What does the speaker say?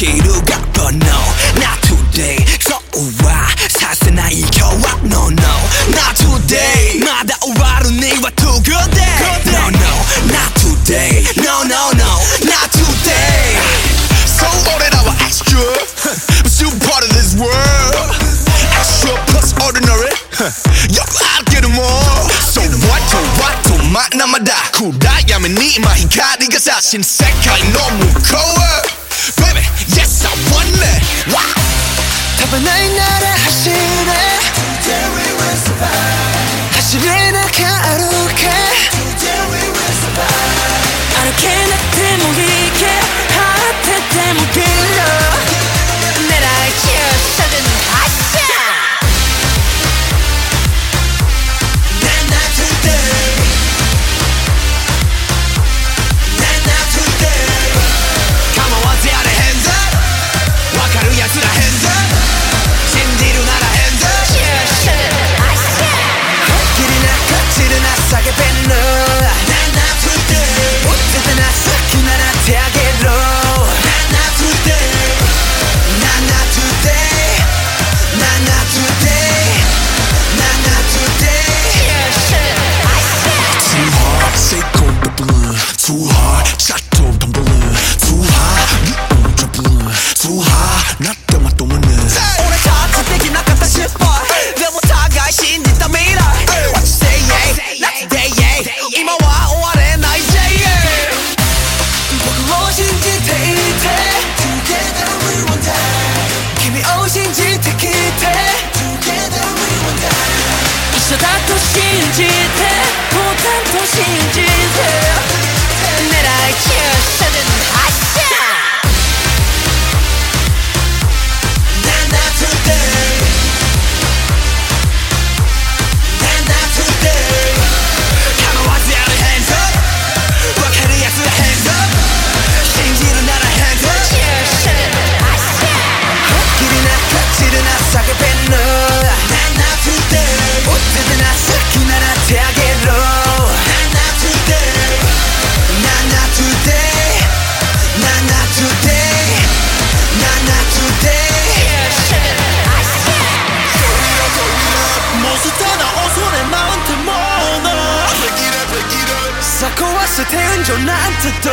치루가 but no. Not today. 서우와 사세나 이겨와 no no. Not today. 마다 우와로 good day. No no. Not today. No no no. Not today. So all that extra. But you part of this world. Extra plus ordinary. Yo I'll get more so what to what to 맛 남아다 구라야면 네 마이가 네가 사신 너무 cold Baby, yes. I sage pennen じてポテンと信じて狙い消って 있어 태운 줘 나한테도